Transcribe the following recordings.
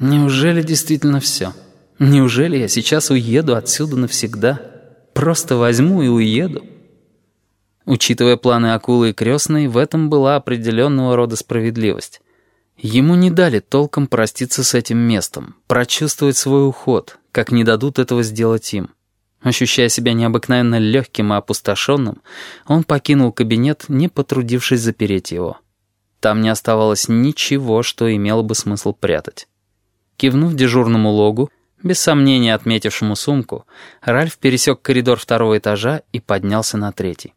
Неужели действительно все? Неужели я сейчас уеду отсюда навсегда? Просто возьму и уеду? Учитывая планы акулы и крестной, в этом была определенного рода справедливость. Ему не дали толком проститься с этим местом, прочувствовать свой уход, как не дадут этого сделать им. Ощущая себя необыкновенно легким и опустошенным, он покинул кабинет, не потрудившись запереть его. Там не оставалось ничего, что имело бы смысл прятать. Кивнув дежурному логу, без сомнения отметившему сумку, Ральф пересек коридор второго этажа и поднялся на третий.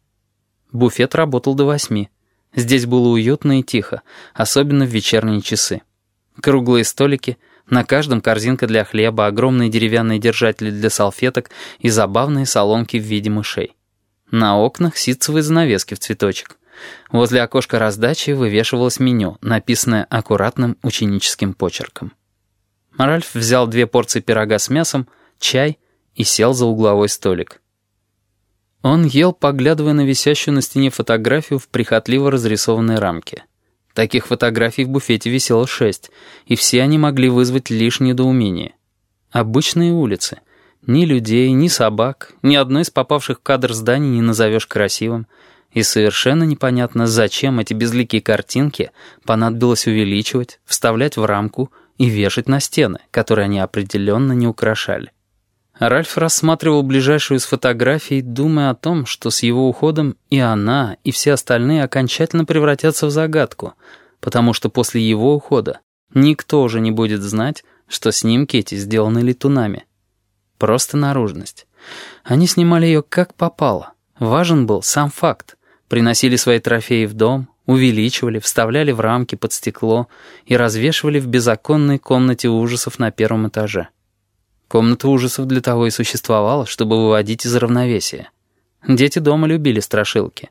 Буфет работал до восьми. Здесь было уютно и тихо, особенно в вечерние часы. Круглые столики — на каждом корзинка для хлеба, огромные деревянные держатели для салфеток и забавные соломки в виде мышей. На окнах ситцевые занавески в цветочек. Возле окошка раздачи вывешивалось меню, написанное аккуратным ученическим почерком. Ральф взял две порции пирога с мясом, чай и сел за угловой столик. Он ел, поглядывая на висящую на стене фотографию в прихотливо разрисованной рамке. Таких фотографий в буфете висело шесть, и все они могли вызвать лишь недоумение. Обычные улицы. Ни людей, ни собак, ни одной из попавших в кадр зданий не назовешь красивым. И совершенно непонятно, зачем эти безликие картинки понадобилось увеличивать, вставлять в рамку и вешать на стены, которые они определенно не украшали. Ральф рассматривал ближайшую из фотографий, думая о том, что с его уходом и она, и все остальные окончательно превратятся в загадку, потому что после его ухода никто уже не будет знать, что снимки эти сделаны летунами. Просто наружность. Они снимали ее как попало. Важен был сам факт. Приносили свои трофеи в дом, увеличивали, вставляли в рамки под стекло и развешивали в беззаконной комнате ужасов на первом этаже. Комната ужасов для того и существовала, чтобы выводить из равновесия. Дети дома любили страшилки.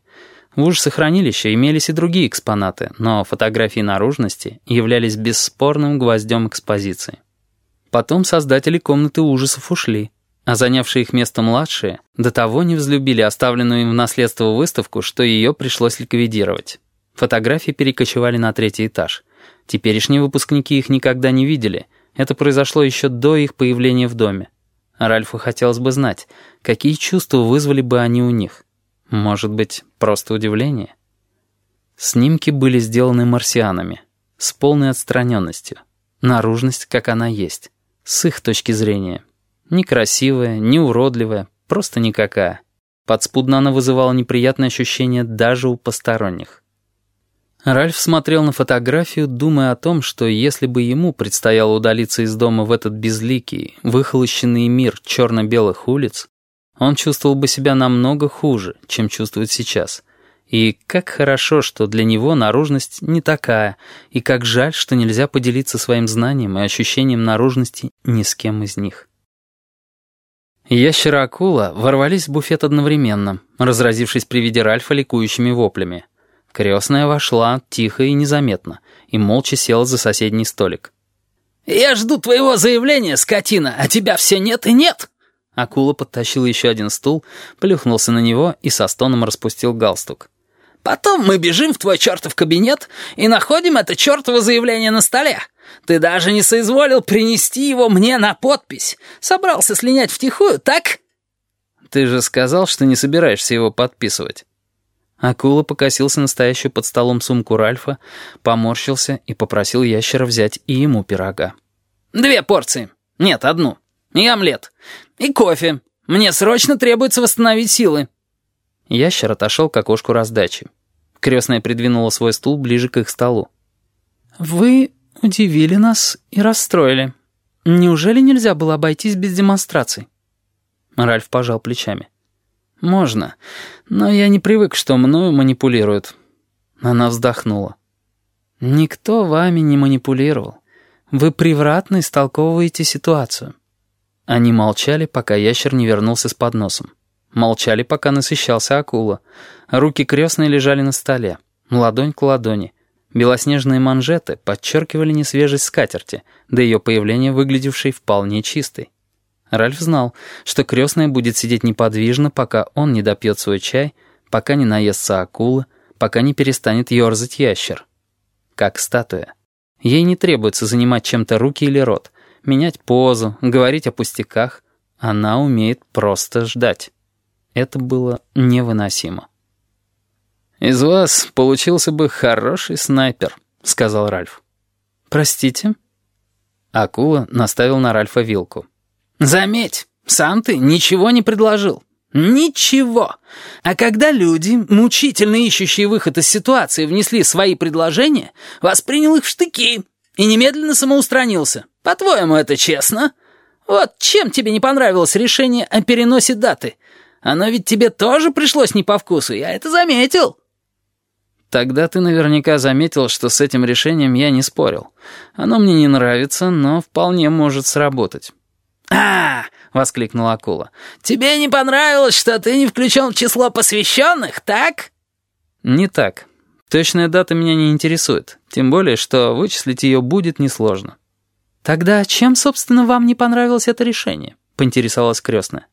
В ужасы хранилища имелись и другие экспонаты, но фотографии наружности являлись бесспорным гвоздем экспозиции. Потом создатели комнаты ужасов ушли, а занявшие их место младшие до того не взлюбили оставленную им в наследство выставку, что ее пришлось ликвидировать. Фотографии перекочевали на третий этаж. Теперешние выпускники их никогда не видели — это произошло еще до их появления в доме. Ральфу хотелось бы знать, какие чувства вызвали бы они у них. Может быть, просто удивление? Снимки были сделаны марсианами, с полной отстраненностью. Наружность, как она есть, с их точки зрения. Некрасивая, не уродливая, просто никакая. Подспудно она вызывала неприятное ощущение даже у посторонних. Ральф смотрел на фотографию, думая о том, что если бы ему предстояло удалиться из дома в этот безликий, выхолощенный мир черно-белых улиц, он чувствовал бы себя намного хуже, чем чувствует сейчас. И как хорошо, что для него наружность не такая, и как жаль, что нельзя поделиться своим знанием и ощущением наружности ни с кем из них. Ящера-акула ворвались в буфет одновременно, разразившись при виде Ральфа ликующими воплями. Крестная вошла тихо и незаметно и молча села за соседний столик. «Я жду твоего заявления, скотина, а тебя все нет и нет!» Акула подтащил еще один стул, плюхнулся на него и со стоном распустил галстук. «Потом мы бежим в твой чертов кабинет и находим это чертово заявление на столе. Ты даже не соизволил принести его мне на подпись. Собрался слинять втихую, так?» «Ты же сказал, что не собираешься его подписывать». Акула покосился настоящую под столом сумку Ральфа, поморщился и попросил ящера взять и ему пирога. «Две порции. Нет, одну. И омлет. И кофе. Мне срочно требуется восстановить силы». Ящер отошел к окошку раздачи. Крестная придвинула свой стул ближе к их столу. «Вы удивили нас и расстроили. Неужели нельзя было обойтись без демонстраций?» Ральф пожал плечами. «Можно, но я не привык, что мною манипулируют». Она вздохнула. «Никто вами не манипулировал. Вы превратно истолковываете ситуацию». Они молчали, пока ящер не вернулся с подносом. Молчали, пока насыщался акула. Руки крестные лежали на столе, ладонь к ладони. Белоснежные манжеты подчеркивали несвежесть скатерти, до ее появления выглядевшей вполне чистой. Ральф знал, что крестная будет сидеть неподвижно, пока он не допьет свой чай, пока не наестся акула, пока не перестанет ерзать ящер. Как статуя. Ей не требуется занимать чем-то руки или рот, менять позу, говорить о пустяках. Она умеет просто ждать. Это было невыносимо. «Из вас получился бы хороший снайпер», — сказал Ральф. «Простите?» Акула наставил на Ральфа вилку. «Заметь, сам ты ничего не предложил. Ничего. А когда люди, мучительно ищущие выход из ситуации, внесли свои предложения, воспринял их в штыки и немедленно самоустранился. По-твоему, это честно? Вот чем тебе не понравилось решение о переносе даты? Оно ведь тебе тоже пришлось не по вкусу, я это заметил». Тогда ты наверняка заметил, что с этим решением я не спорил. Оно мне не нравится, но вполне может сработать. «А, — воскликнула акула. «Тебе не понравилось, что ты не включен в число посвященных, так?» «Не так. Точная дата меня не интересует. Тем более, что вычислить ее будет несложно». «Тогда чем, собственно, вам не понравилось это решение?» — поинтересовалась крестная.